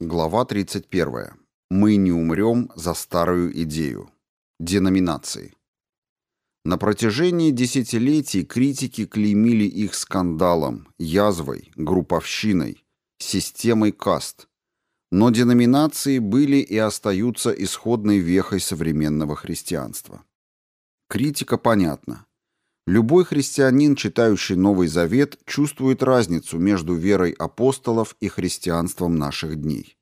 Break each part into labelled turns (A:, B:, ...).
A: Глава 31. Мы не умрем за старую идею. Деноминации. На протяжении десятилетий критики клеймили их скандалом, язвой, групповщиной, системой каст. Но деноминации были и остаются исходной вехой современного христианства. Критика понятна. Любой христианин, читающий Новый Завет, чувствует разницу между верой апостолов и христианством наших дней.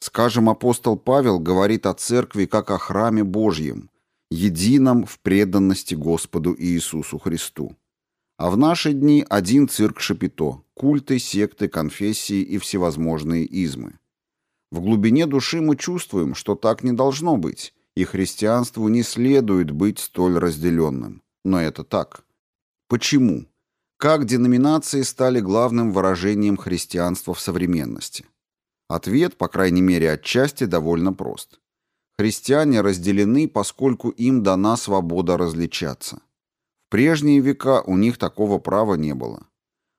A: Скажем, апостол Павел говорит о церкви как о храме Божьем, едином в преданности Господу Иисусу Христу. А в наши дни один цирк Шапито, культы, секты, конфессии и всевозможные измы. В глубине души мы чувствуем, что так не должно быть, и христианству не следует быть столь разделенным. Но это так. Почему? Как деноминации стали главным выражением христианства в современности? Ответ, по крайней мере отчасти, довольно прост. Христиане разделены, поскольку им дана свобода различаться. В прежние века у них такого права не было.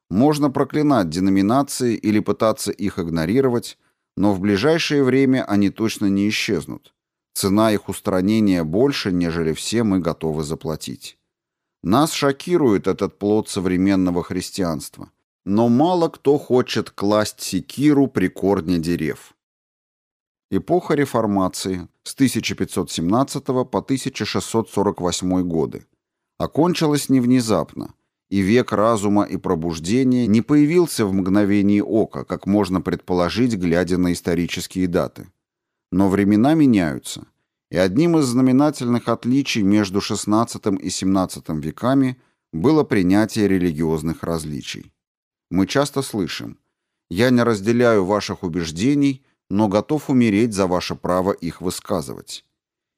A: Можно проклинать деноминации или пытаться их игнорировать, но в ближайшее время они точно не исчезнут. Цена их устранения больше, нежели все мы готовы заплатить. Нас шокирует этот плод современного христианства. Но мало кто хочет класть секиру при корне дерев. Эпоха реформации с 1517 по 1648 годы окончилась не внезапно, и век разума и пробуждения не появился в мгновении ока, как можно предположить, глядя на исторические даты. Но времена меняются, и одним из знаменательных отличий между XVI и XVII веками было принятие религиозных различий. Мы часто слышим «Я не разделяю ваших убеждений, но готов умереть за ваше право их высказывать».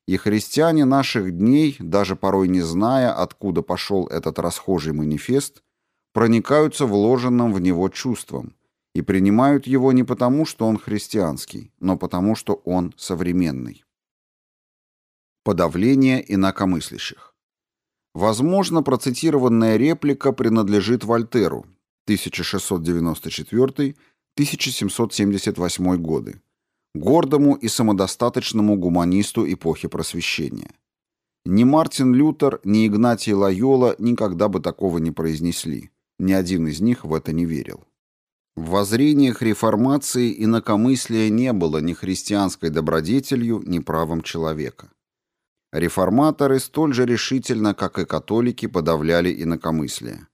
A: И христиане наших дней, даже порой не зная, откуда пошел этот расхожий манифест, проникаются вложенным в него чувством и принимают его не потому, что он христианский, но потому, что он современный. Подавление инакомыслящих. Возможно, процитированная реплика принадлежит Вольтеру 1694-1778 годы, гордому и самодостаточному гуманисту эпохи Просвещения. Ни Мартин Лютер, ни Игнатий Лайола никогда бы такого не произнесли. Ни один из них в это не верил. В воззрениях реформации инакомыслия не было ни христианской добродетелью, ни правом человека. Реформаторы столь же решительно, как и католики, подавляли инакомыслие.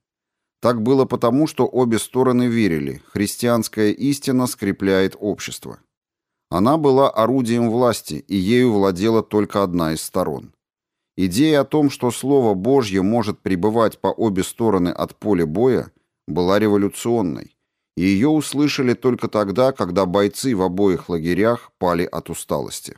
A: Так было потому, что обе стороны верили, христианская истина скрепляет общество. Она была орудием власти, и ею владела только одна из сторон. Идея о том, что Слово Божье может пребывать по обе стороны от поля боя, была революционной, и ее услышали только тогда, когда бойцы в обоих лагерях пали от усталости.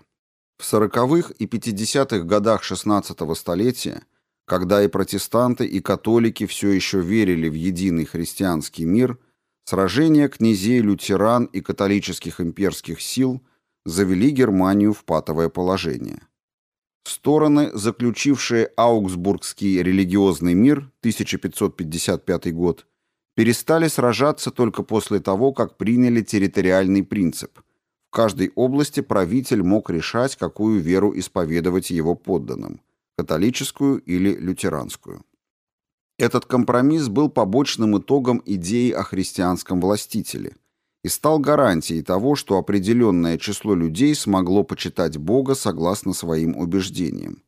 A: В сороковых и пятидесятых годах XVI столетия, когда и протестанты, и католики все еще верили в единый христианский мир, сражения князей лютеран и католических имперских сил завели Германию в патовое положение. Стороны, заключившие Аугсбургский религиозный мир 1555 год, перестали сражаться только после того, как приняли территориальный принцип – каждой области правитель мог решать, какую веру исповедовать его подданным – католическую или лютеранскую. Этот компромисс был побочным итогом идеи о христианском властителе и стал гарантией того, что определенное число людей смогло почитать Бога согласно своим убеждениям.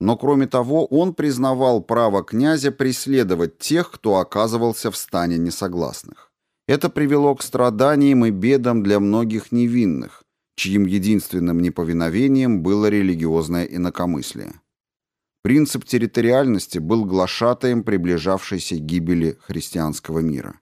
A: Но кроме того, он признавал право князя преследовать тех, кто оказывался в стане несогласных. Это привело к страданиям и бедам для многих невинных, чьим единственным неповиновением было религиозное инакомыслие. Принцип территориальности был глашатаем приближавшейся гибели христианского мира.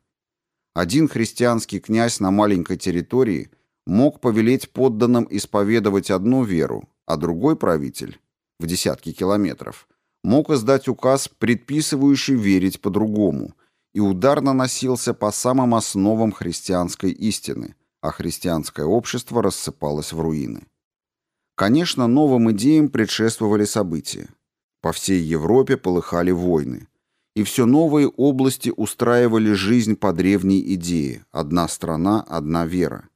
A: Один христианский князь на маленькой территории мог повелеть подданным исповедовать одну веру, а другой правитель, в десятки километров, мог издать указ, предписывающий верить по-другому – и удар наносился по самым основам христианской истины, а христианское общество рассыпалось в руины. Конечно, новым идеям предшествовали события. По всей Европе полыхали войны, и все новые области устраивали жизнь по древней идее «одна страна, одна вера».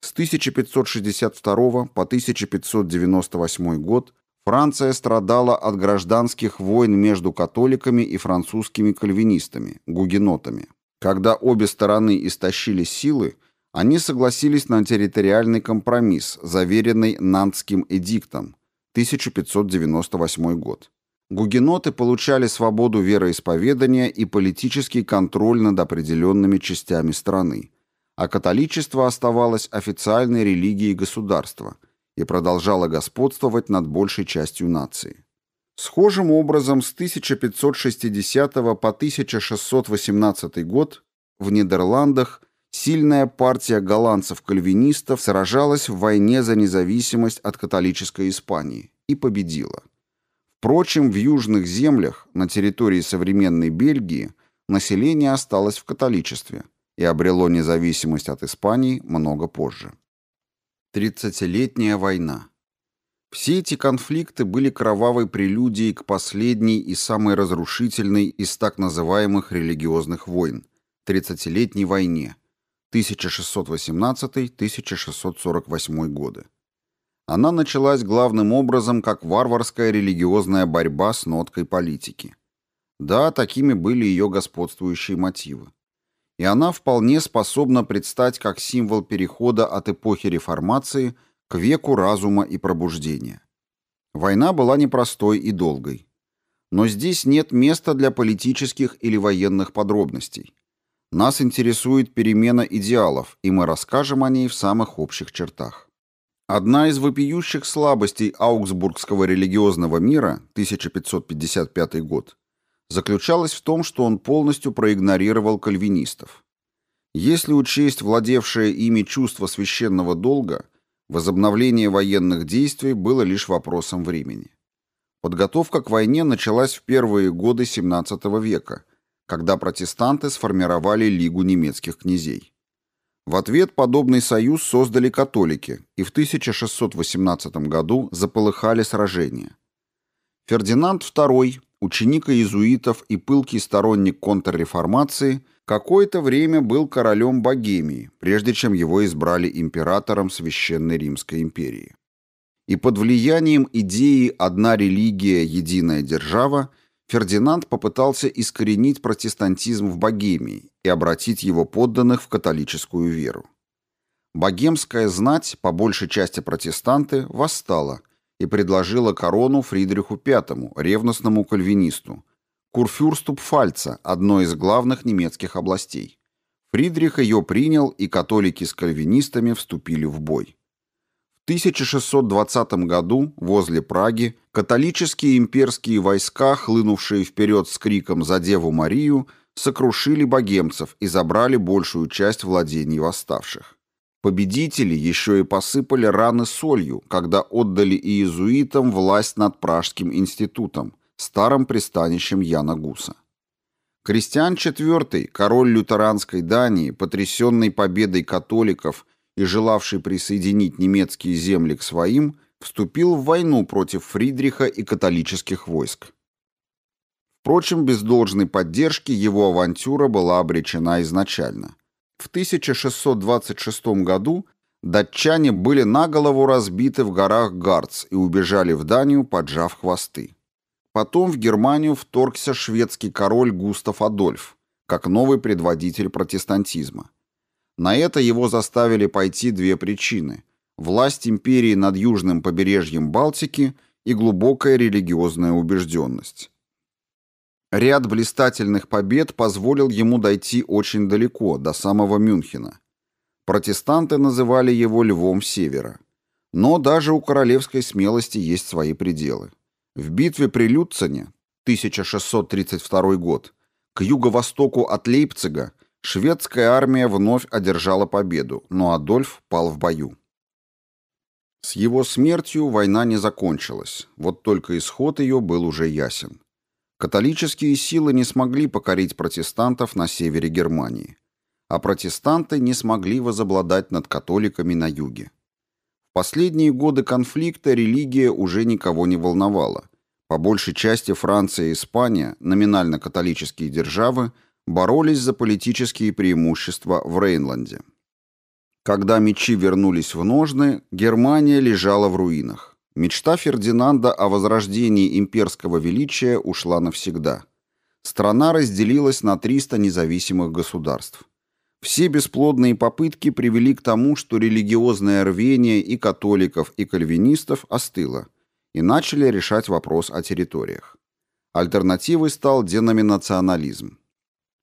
A: С 1562 по 1598 год Франция страдала от гражданских войн между католиками и французскими кальвинистами, гугенотами. Когда обе стороны истощили силы, они согласились на территориальный компромисс, заверенный Нантским эдиктом, 1598 год. Гугеноты получали свободу вероисповедания и политический контроль над определенными частями страны, а католичество оставалось официальной религией государства и продолжало господствовать над большей частью нации. Схожим образом с 1560 по 1618 год в Нидерландах сильная партия голландцев-кальвинистов сражалась в войне за независимость от католической Испании и победила. Впрочем, в южных землях, на территории современной Бельгии, население осталось в католичестве и обрело независимость от Испании много позже. Тридцатилетняя война. Все эти конфликты были кровавой прелюдией к последней и самой разрушительной из так называемых религиозных войн – Тридцатилетней войне 1618-1648 годы. Она началась главным образом как варварская религиозная борьба с ноткой политики. Да, такими были ее господствующие мотивы. И она вполне способна предстать как символ перехода от эпохи реформации к веку разума и пробуждения. Война была непростой и долгой. Но здесь нет места для политических или военных подробностей. Нас интересует перемена идеалов, и мы расскажем о ней в самых общих чертах. Одна из вопиющих слабостей аугсбургского религиозного мира, 1555 год, заключалась в том, что он полностью проигнорировал кальвинистов. Если учесть владевшее ими чувство священного долга, возобновление военных действий было лишь вопросом времени. Подготовка к войне началась в первые годы XVII века, когда протестанты сформировали Лигу немецких князей. В ответ подобный союз создали католики, и в 1618 году заполыхали сражения. Фердинанд II, ученик иезуитов и пылкий сторонник контрреформации, какое-то время был королем Богемии, прежде чем его избрали императором Священной Римской империи. И под влиянием идеи «одна религия, единая держава» Фердинанд попытался искоренить протестантизм в Богемии и обратить его подданных в католическую веру. Богемская знать, по большей части протестанты, восстала и предложила корону Фридриху V, ревностному кальвинисту, курфюрсту Пфальца, одной из главных немецких областей. Фридрих ее принял, и католики с кальвинистами вступили в бой. 1620 году возле Праги католические имперские войска, хлынувшие вперед с криком «За Деву Марию», сокрушили богемцев и забрали большую часть владений восставших. Победители еще и посыпали раны солью, когда отдали иезуитам власть над Пражским институтом, старым пристанищем Яна Гуса. Кристиан IV, король лютеранской Дании, потрясенный победой католиков и желавший присоединить немецкие земли к своим, вступил в войну против Фридриха и католических войск. Впрочем, без должной поддержки его авантюра была обречена изначально. В 1626 году датчане были на голову разбиты в горах Гарц и убежали в Данию, поджав хвосты. Потом в Германию вторгся шведский король Густав Адольф, как новый предводитель протестантизма. На это его заставили пойти две причины – власть империи над южным побережьем Балтики и глубокая религиозная убежденность. Ряд блистательных побед позволил ему дойти очень далеко, до самого Мюнхена. Протестанты называли его «львом севера». Но даже у королевской смелости есть свои пределы. В битве при Люцене, 1632 год, к юго-востоку от Лейпцига Шведская армия вновь одержала победу, но Адольф пал в бою. С его смертью война не закончилась, вот только исход ее был уже ясен. Католические силы не смогли покорить протестантов на севере Германии, а протестанты не смогли возобладать над католиками на юге. В последние годы конфликта религия уже никого не волновала. По большей части Франция и Испания, номинально католические державы, боролись за политические преимущества в Рейнланде. Когда мечи вернулись в ножны, Германия лежала в руинах. Мечта Фердинанда о возрождении имперского величия ушла навсегда. Страна разделилась на 300 независимых государств. Все бесплодные попытки привели к тому, что религиозное рвение и католиков, и кальвинистов остыло, и начали решать вопрос о территориях. Альтернативой стал деноминационализм.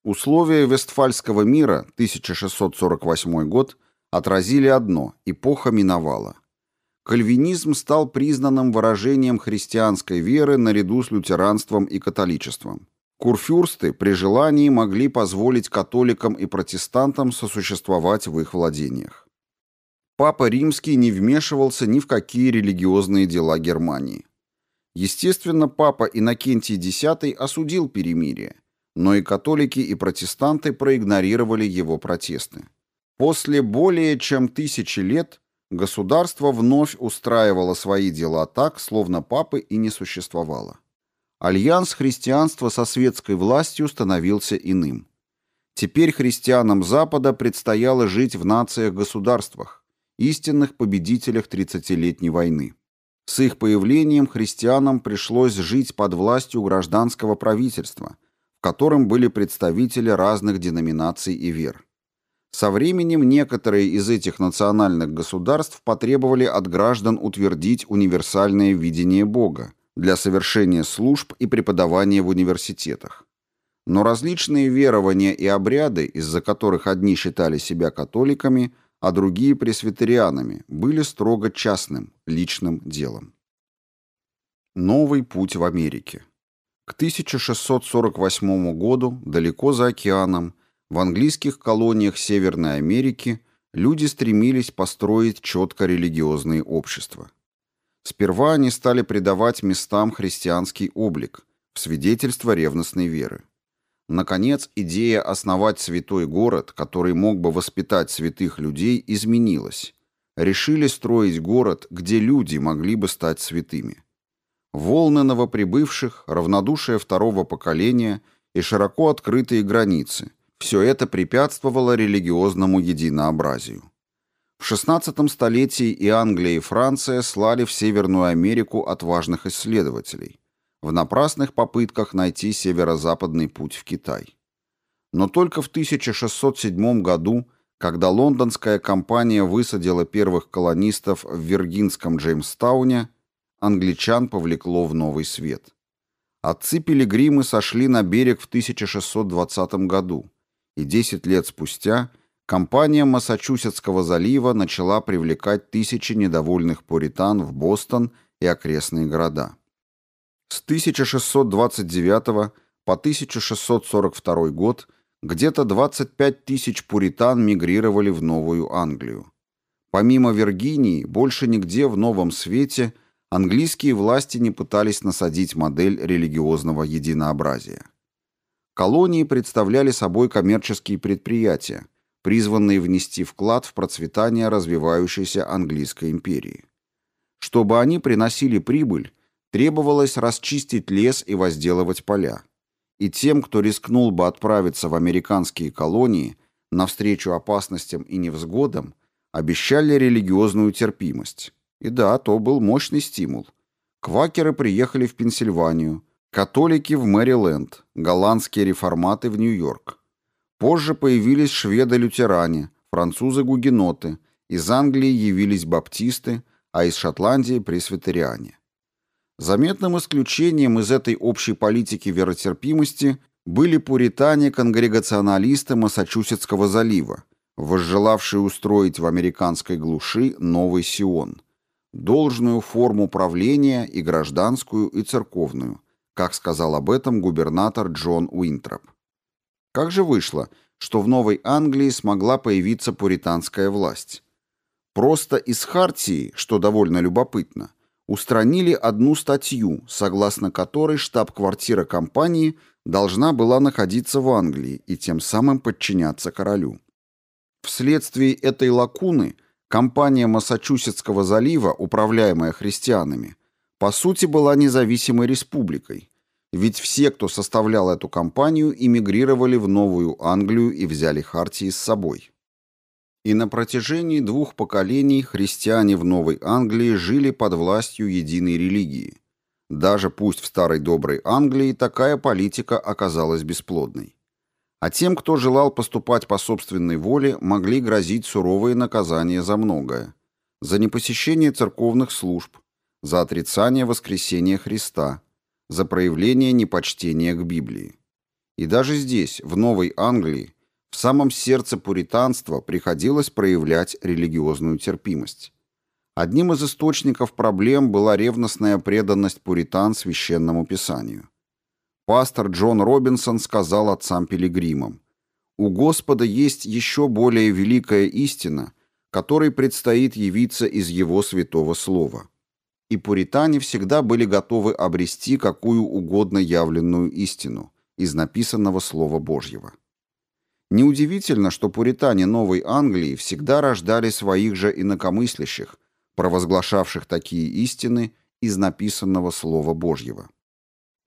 A: Условия Вестфальского мира 1648 год отразили одно – эпоха миновала. Кальвинизм стал признанным выражением христианской веры наряду с лютеранством и католичеством. Курфюрсты при желании могли позволить католикам и протестантам сосуществовать в их владениях. Папа Римский не вмешивался ни в какие религиозные дела Германии. Естественно, папа Иннокентий X осудил перемирие, но и католики, и протестанты проигнорировали его протесты. После более чем тысячи лет государство вновь устраивало свои дела так, словно папы и не существовало. Альянс христианства со светской властью становился иным. Теперь христианам Запада предстояло жить в нациях-государствах, истинных победителях Тридцатилетней войны. С их появлением христианам пришлось жить под властью гражданского правительства, в котором были представители разных деноминаций и вер. Со временем некоторые из этих национальных государств потребовали от граждан утвердить универсальное видение Бога, для совершения служб и преподавания в университетах. Но различные верования и обряды, из-за которых одни считали себя католиками, а другие пресвитерианами, были строго частным, личным делом. Новый путь в Америке. К 1648 году, далеко за океаном, в английских колониях Северной Америки люди стремились построить четко религиозные общества. Сперва они стали придавать местам христианский облик, в свидетельство ревностной веры. Наконец, идея основать святой город, который мог бы воспитать святых людей, изменилась. Решили строить город, где люди могли бы стать святыми. Волны новоприбывших, равнодушие второго поколения и широко открытые границы – все это препятствовало религиозному единообразию. В XVI столетии и Англия, и Франция слали в Северную Америку отважных исследователей в напрасных попытках найти северо-западный путь в Китай. Но только в 1607 году, когда лондонская компания высадила первых колонистов в Виргинском Джеймстауне, англичан повлекло в новый свет. Отцы-пилигримы сошли на берег в 1620 году, и 10 лет спустя – Компания Массачусетского залива начала привлекать тысячи недовольных пуритан в Бостон и окрестные города. С 1629 по 1642 год где-то 25 тысяч пуритан мигрировали в Новую Англию. Помимо Виргинии, больше нигде в Новом Свете английские власти не пытались насадить модель религиозного единообразия. Колонии представляли собой коммерческие предприятия, призванные внести вклад в процветание развивающейся английской империи. Чтобы они приносили прибыль, требовалось расчистить лес и возделывать поля. И тем, кто рискнул бы отправиться в американские колонии навстречу опасностям и невзгодам, обещали религиозную терпимость. И да, то был мощный стимул. Квакеры приехали в Пенсильванию, католики в Мэриленд, голландские реформаты в Нью-Йорк. Позже появились шведы-лютеране, французы-гугеноты, из Англии явились баптисты, а из Шотландии – пресвитериане. Заметным исключением из этой общей политики веротерпимости были пуритане-конгрегационалисты Массачусетского залива, возжелавшие устроить в американской глуши новый Сион, должную форму правления и гражданскую, и церковную, как сказал об этом губернатор Джон Уинтроп. Как же вышло, что в Новой Англии смогла появиться пуританская власть? Просто из Хартии, что довольно любопытно, устранили одну статью, согласно которой штаб-квартира компании должна была находиться в Англии и тем самым подчиняться королю. Вследствие этой лакуны компания Массачусетского залива, управляемая христианами, по сути была независимой республикой, ведь все, кто составлял эту компанию, эмигрировали в Новую Англию и взяли Хартии с собой. И на протяжении двух поколений христиане в Новой Англии жили под властью единой религии. Даже пусть в старой доброй Англии такая политика оказалась бесплодной. А тем, кто желал поступать по собственной воле, могли грозить суровые наказания за многое. За непосещение церковных служб, за отрицание воскресения Христа, за проявление непочтения к Библии. И даже здесь, в Новой Англии, в самом сердце пуританства приходилось проявлять религиозную терпимость. Одним из источников проблем была ревностная преданность пуритан священному писанию. Пастор Джон Робинсон сказал отцам-пилигримам, «У Господа есть еще более великая истина, которой предстоит явиться из Его святого слова». И пуритане всегда были готовы обрести какую угодно явленную истину из написанного Слова Божьего. Неудивительно, что пуритане Новой Англии всегда рождали своих же инакомыслящих, провозглашавших такие истины из написанного Слова Божьего.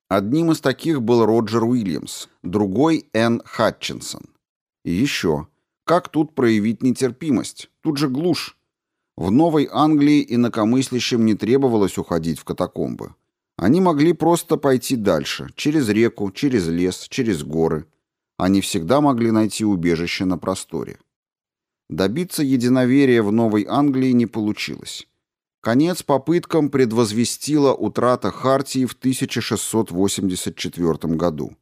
A: Одним из таких был Роджер Уильямс, другой — Энн Хатчинсон. И еще, как тут проявить нетерпимость? Тут же глушь. В Новой Англии инакомыслящим не требовалось уходить в катакомбы. Они могли просто пойти дальше, через реку, через лес, через горы. Они всегда могли найти убежище на просторе. Добиться единоверия в Новой Англии не получилось. Конец попыткам предвозвестила утрата Хартии в 1684 году.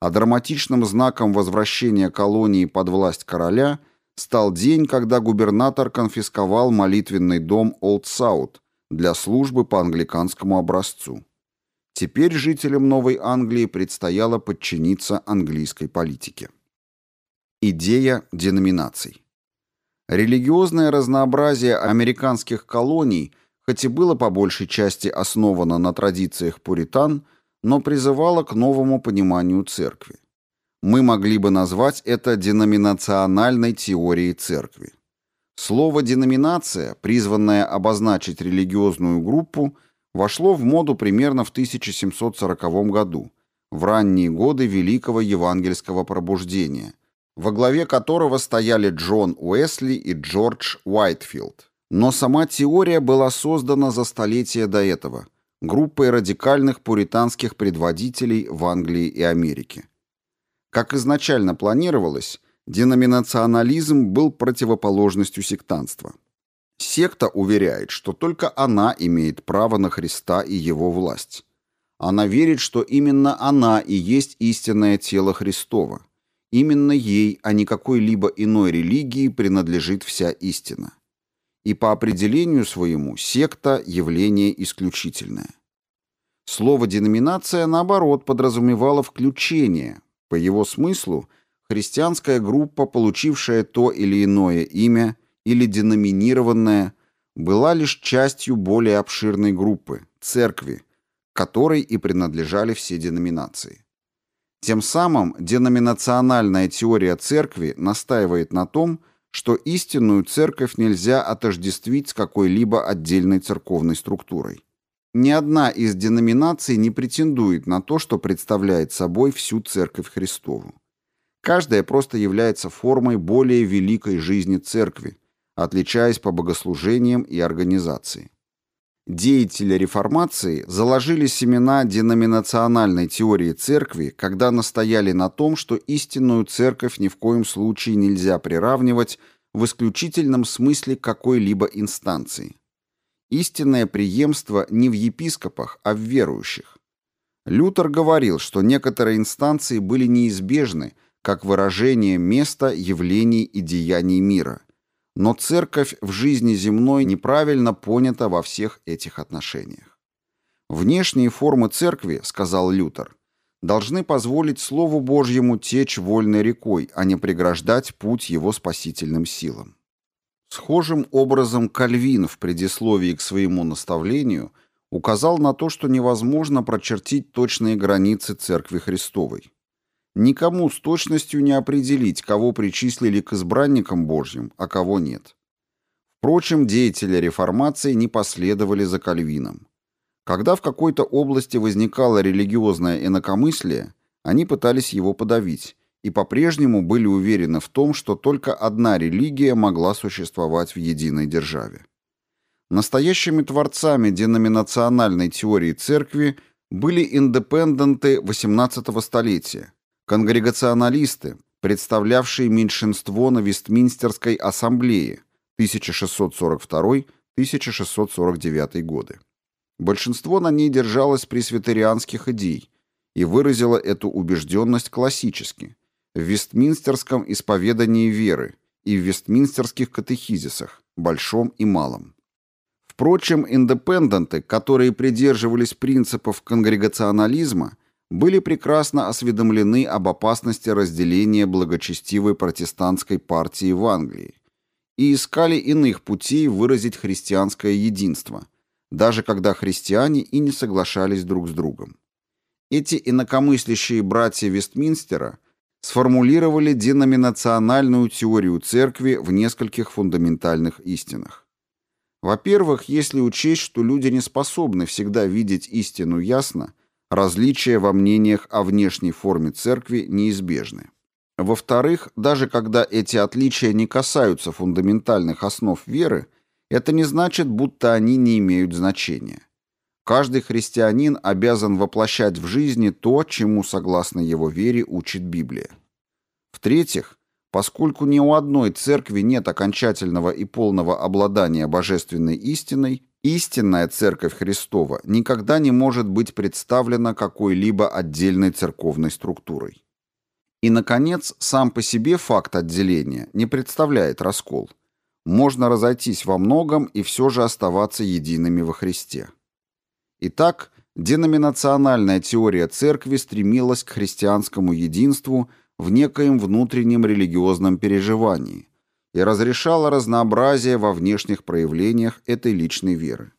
A: А драматичным знаком возвращения колонии под власть короля стал день, когда губернатор конфисковал молитвенный дом Олд Саут для службы по англиканскому образцу. Теперь жителям Новой Англии предстояло подчиниться английской политике. Идея деноминаций. Религиозное разнообразие американских колоний, хоть и было по большей части основано на традициях пуритан, но призывало к новому пониманию церкви. Мы могли бы назвать это деноминациональной теорией церкви. Слово «деноминация», призванное обозначить религиозную группу, вошло в моду примерно в 1740 году, в ранние годы Великого Евангельского пробуждения, во главе которого стояли Джон Уэсли и Джордж Уайтфилд. Но сама теория была создана за столетия до этого группой радикальных пуританских предводителей в Англии и Америке. Как изначально планировалось, деноминационализм был противоположностью сектанства. Секта уверяет, что только она имеет право на Христа и его власть. Она верит, что именно она и есть истинное тело Христова. Именно ей, а не какой-либо иной религии принадлежит вся истина. И по определению своему секта – явление исключительное. Слово «деноминация», наоборот, подразумевало включение. По его смыслу, христианская группа, получившая то или иное имя – или деноминированная, была лишь частью более обширной группы – церкви, которой и принадлежали все деноминации. Тем самым деноминациональная теория церкви настаивает на том, что истинную церковь нельзя отождествить с какой-либо отдельной церковной структурой. Ни одна из деноминаций не претендует на то, что представляет собой всю церковь Христову. Каждая просто является формой более великой жизни церкви, отличаясь по богослужениям и организации. Деятели реформации заложили семена деноминациональной теории церкви, когда настояли на том, что истинную церковь ни в коем случае нельзя приравнивать в исключительном смысле какой-либо инстанции. Истинное преемство не в епископах, а в верующих. Лютер говорил, что некоторые инстанции были неизбежны, как выражение места явлений и деяний мира – но церковь в жизни земной неправильно понята во всех этих отношениях. Внешние формы церкви, сказал Лютер, должны позволить Слову Божьему течь вольной рекой, а не преграждать путь его спасительным силам. Схожим образом Кальвин в предисловии к своему наставлению указал на то, что невозможно прочертить точные границы Церкви Христовой. Никому с точностью не определить, кого причислили к избранникам Божьим, а кого нет. Впрочем, деятели реформации не последовали за Кальвином. Когда в какой-то области возникало религиозное инакомыслие, они пытались его подавить, и по-прежнему были уверены в том, что только одна религия могла существовать в единой державе. Настоящими творцами деноминациональной теории церкви были индепенденты XVIII столетия, конгрегационалисты, представлявшие меньшинство на Вестминстерской ассамблее 1642-1649 годы. Большинство на ней держалось пресвитерианских идей и выразило эту убежденность классически, в Вестминстерском исповедании веры и в Вестминстерских катехизисах, большом и малом. Впрочем, индепенденты, которые придерживались принципов конгрегационализма, были прекрасно осведомлены об опасности разделения благочестивой протестантской партии в Англии и искали иных путей выразить христианское единство, даже когда христиане и не соглашались друг с другом. Эти инакомыслящие братья Вестминстера сформулировали деноминациональную теорию церкви в нескольких фундаментальных истинах. Во-первых, если учесть, что люди не способны всегда видеть истину ясно, различия во мнениях о внешней форме церкви неизбежны. Во-вторых, даже когда эти отличия не касаются фундаментальных основ веры, это не значит, будто они не имеют значения. Каждый христианин обязан воплощать в жизни то, чему, согласно его вере, учит Библия. В-третьих, поскольку ни у одной церкви нет окончательного и полного обладания божественной истиной, истинная церковь Христова никогда не может быть представлена какой-либо отдельной церковной структурой. И, наконец, сам по себе факт отделения не представляет раскол. Можно разойтись во многом и все же оставаться едиными во Христе. Итак, деноминациональная теория церкви стремилась к христианскому единству в некоем внутреннем религиозном переживании и разрешала разнообразие во внешних проявлениях этой личной веры.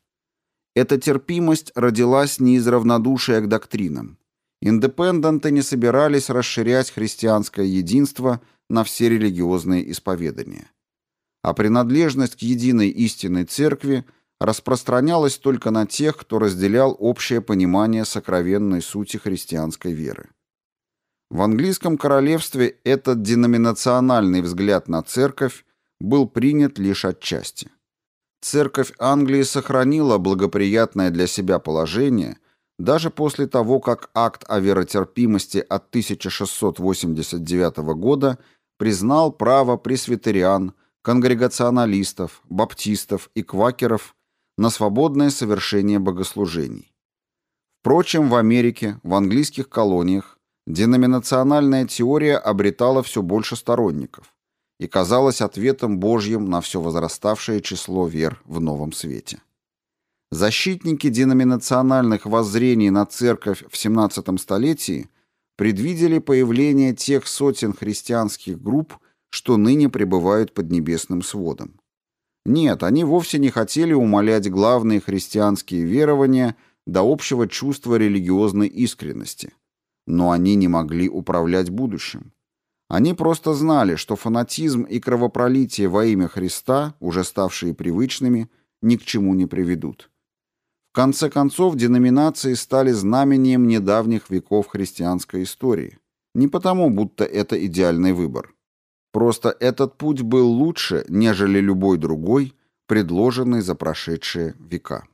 A: Эта терпимость родилась не из равнодушия к доктринам. Индепенденты не собирались расширять христианское единство на все религиозные исповедания. А принадлежность к единой истинной церкви распространялось только на тех, кто разделял общее понимание сокровенной сути христианской веры. В английском королевстве этот деноминациональный взгляд на церковь был принят лишь отчасти. Церковь Англии сохранила благоприятное для себя положение даже после того, как акт о веротерпимости от 1689 года признал право пресвитериан, конгрегационалистов, баптистов и квакеров на свободное совершение богослужений. Впрочем, в Америке, в английских колониях, деноминациональная теория обретала все больше сторонников и казалась ответом Божьим на все возраставшее число вер в новом свете. Защитники деноминациональных воззрений на церковь в XVII столетии предвидели появление тех сотен христианских групп, что ныне пребывают под небесным сводом. Нет, они вовсе не хотели умалять главные христианские верования до общего чувства религиозной искренности. Но они не могли управлять будущим. Они просто знали, что фанатизм и кровопролитие во имя Христа, уже ставшие привычными, ни к чему не приведут. В конце концов, деноминации стали знамением недавних веков христианской истории. Не потому, будто это идеальный выбор. Просто этот путь был лучше, нежели любой другой, предложенный за прошедшие века.